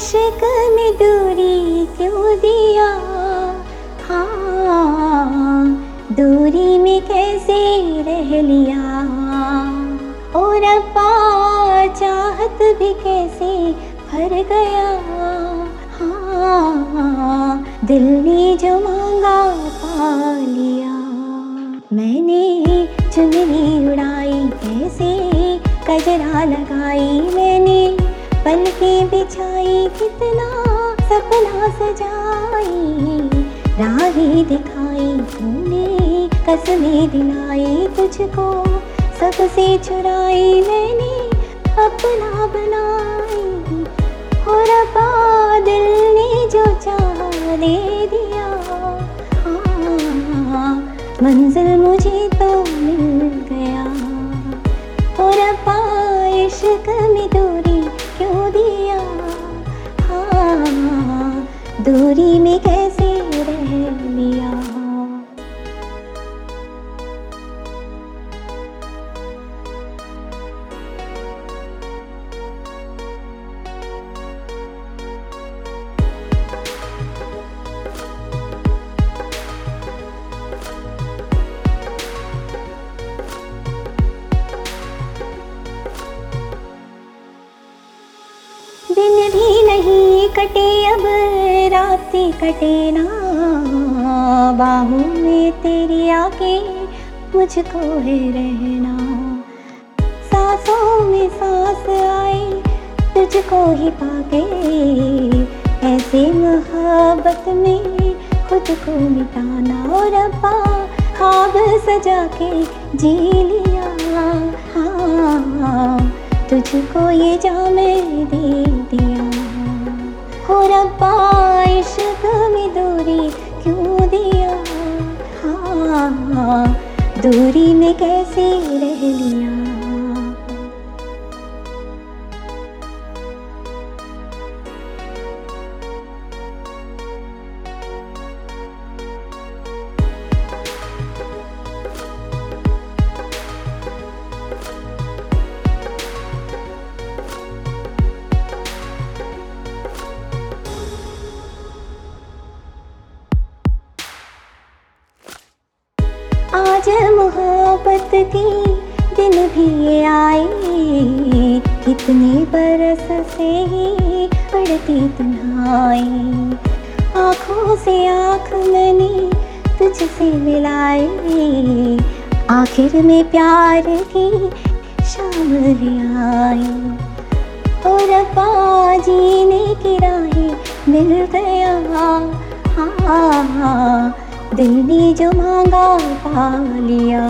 इश्क में दूरी क्यों दिया? हाँ दूरी में कैसे रह लिया? और अब्बा चाहत भी कैसे भर गया? हाँ दिल ने जो मांगा पा लिया। मैंने चुनरी उड़ाई, कैसे कजरा लगाई मैंने? पलके बिछाई कितना सपना सजाई। राही दिखाई तूने कसमें दिलाई तुझको। सबसे चुराई मैंने अपना बनाई। और अब्बा दिल ने जो चाह दे दिया। हाँ, मंजिल दूरी में कैसे रह लिया दिन भी नहीं कटे रातें कटे ना। बाहों में तेरी आके मुझको है रहना। सांसों में सांस आई तुझको ही पाके। ऐसे मोहब्बत में खुद को मिटाना और अब्बा ख्वाब सजा के जी लिया। हाँ तुझको ये जाम दे दिया। हो रब्बा इश्क में दूरी क्यों दिया हाँ दूरी में कैसे रह लिया? आज मोहब्बत की दिन भी आए। कितने बरस से ही पड़ती तन्हाई। आँखों से आँख मैंने तुझसे मिलाई। आखिर में प्यार की शाम है आई। और अब्बा जीने की राहें मिल गया। हाँ। दिल ने जो मांगा पा लिया।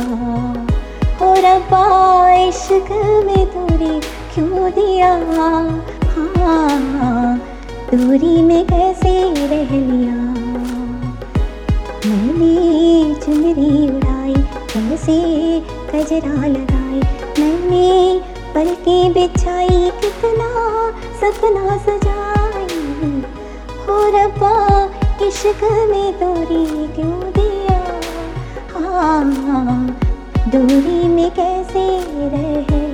और अब्बा इश्क में दूरी क्यों दिया? हाँ दूरी में कैसे रह लिया? मैंने चुनरी उड़ाई कैसे कजरा लगाई। मैंने पलके बिछाई, कितना सपना सजाई। हो रब्बा इश्क में दूरी क्यों दिया? हाँ दूरी में कैसे रह?